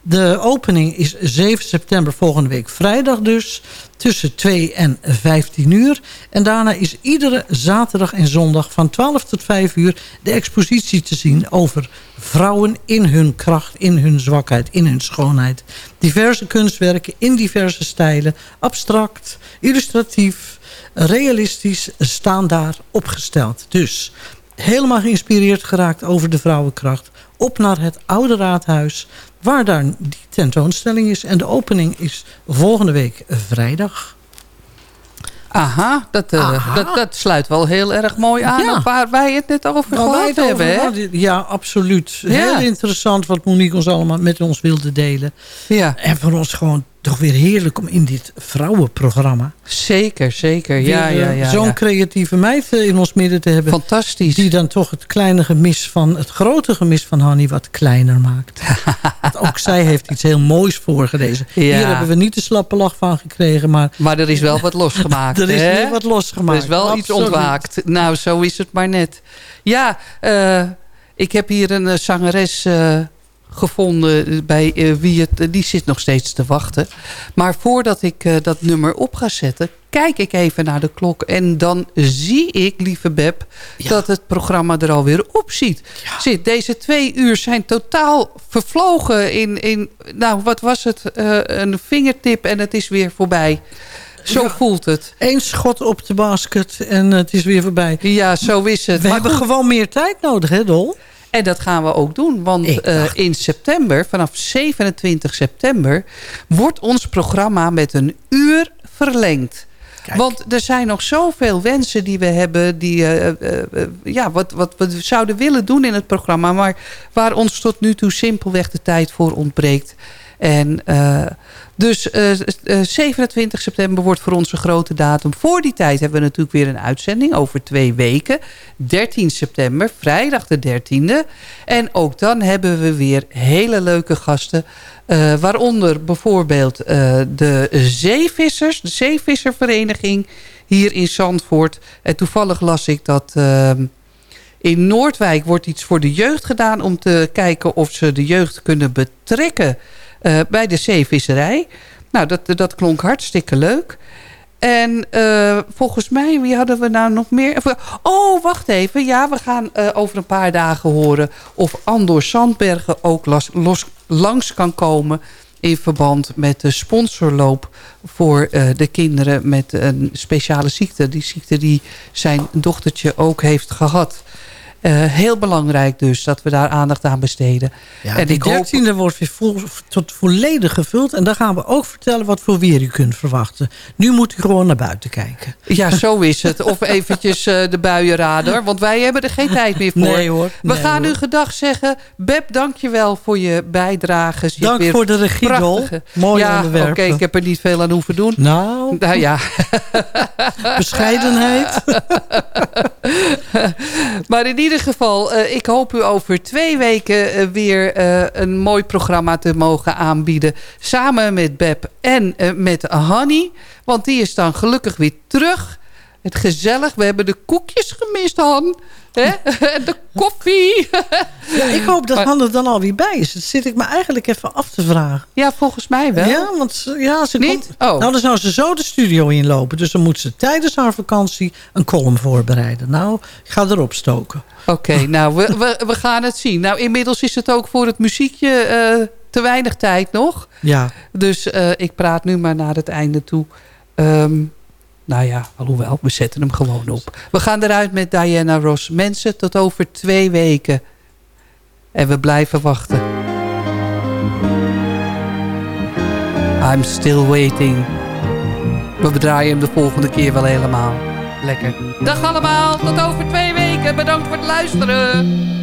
De opening is 7 september volgende week vrijdag dus. Tussen 2 en 15 uur. En daarna is iedere zaterdag en zondag van 12 tot 5 uur... de expositie te zien over vrouwen in hun kracht, in hun zwakheid, in hun schoonheid. Diverse kunstwerken in diverse stijlen. Abstract, illustratief, realistisch staan daar opgesteld. Dus helemaal geïnspireerd geraakt over de vrouwenkracht. Op naar het Oude Raadhuis, waar daar die tentoonstelling is. En de opening is volgende week vrijdag. Aha, dat, eh, Aha. Dat, dat sluit wel heel erg mooi aan Ja. op waar wij het net over gehad hebben. Hè? Ja, absoluut. Ja. Heel interessant wat Monique ons allemaal met ons wilde delen. Ja. En voor ons gewoon toch weer heerlijk om in dit vrouwenprogramma... Zeker, zeker. Ja, weer, ja, eh, ja. Zo'n ja. creatieve meid eh, in ons midden te hebben. Fantastisch. Die dan toch het kleine gemis van, het grote gemis van Hanny wat kleiner maakt. Want ook zij heeft iets heel moois voorgelezen. Ja. Hier hebben we niet de slappe lach van gekregen, maar... Maar er is wel wat losgemaakt. Er is hè? weer wat losgemaakt. Er is wel iets ontwaakt. Nou, zo is het maar net. Ja, eh, ik heb hier een eh, zangeres eh, gevonden bij eh, wie het... eh, die zit nog steeds te wachten. Maar voordat ik eh, dat nummer op ga zetten... kijk ik even naar de klok. En dan zie ik, lieve Beb... dat het programma er alweer op ziet. Zit, deze twee uur zijn totaal vervlogen in... in nou, wat was het? Eh, een vingertip en het is weer voorbij. Zo voelt het. Eén schot op de basket en het is weer voorbij. Ja, zo is het. We Maar hebben goed. gewoon meer tijd nodig, hè Dol? En dat gaan we ook doen. Want eh, in september, vanaf 27 september... wordt ons programma met een uur verlengd. Want er zijn nog zoveel wensen die we hebben... die eh, eh, ja, wat, wat we zouden willen doen in het programma... maar waar ons tot nu toe simpelweg de tijd voor ontbreekt. En dus eh, eh, 27 september wordt voor ons een grote datum. Voor die tijd hebben we natuurlijk weer een uitzending over twee weken. 13 september, vrijdag de 13e. En ook dan hebben we weer hele leuke gasten. eh, waaronder bijvoorbeeld eh, de zeevissers, de zeevisservereniging hier in Zandvoort. En toevallig las ik dat... ehm, in Noordwijk wordt iets voor de jeugd gedaan... om te kijken of ze de jeugd kunnen betrekken eh, bij de zeevisserij. Nou, dat, dat klonk hartstikke leuk. En eh, volgens mij, wie hadden we nou nog meer? Oh, wacht even. Ja, we gaan eh, over een paar dagen horen... of Andor Sandbergen ook los, langs kan komen... in verband met de sponsorloop voor de kinderen met een speciale ziekte. Die ziekte die zijn dochtertje ook heeft gehad. Eh, heel belangrijk dus dat we daar aandacht aan besteden. Ja, en die hoop 13e wordt weer vol, tot volledig gevuld. En dan gaan we ook vertellen wat voor weer u kunt verwachten. Nu moet u gewoon naar buiten kijken. Ja, zo is het. Of eventjes eh, de buienradar. Want wij hebben er geen tijd meer voor. Nee, hoor. We gaan hoor. nu gedag zeggen. Beb, dank je wel voor je bijdrages. Je Dank voor de regie, Mooie ja. Oké, ik heb er niet veel aan hoeven doen. Nou, Nou ja. bescheidenheid. maar in ieder geval, eh, ik hoop u over twee weken eh, weer eh, een mooi programma te mogen aanbieden. Samen met Beb en met Hanny. Want die is dan gelukkig weer terug. Het gezellig. We hebben de koekjes gemist, Han. Hè? En de koffie. Ja, ik hoop dat Han er dan alweer bij is. Dat zit ik me eigenlijk even af te vragen. Ja, volgens mij wel. Ja, want ja, ze Niet? komt... Oh. Nou, dan zou ze zo de studio inlopen. Dus dan moet ze tijdens haar vakantie een column voorbereiden. Nou, ik ga erop stoken. Oké, nou, we, we, we gaan het zien. Nou, inmiddels is het ook voor het muziekje eh, te weinig tijd nog. Ja. Dus eh, ik praat nu maar naar het einde toe. Ehm, nou ja, alhoewel, we zetten hem gewoon op. We gaan eruit met Diana Ross. Mensen, tot over twee weken. En we blijven wachten. I'm still waiting. We draaien hem de volgende keer wel helemaal. lekker. Dag allemaal, tot over twee weken. Bedankt voor het luisteren.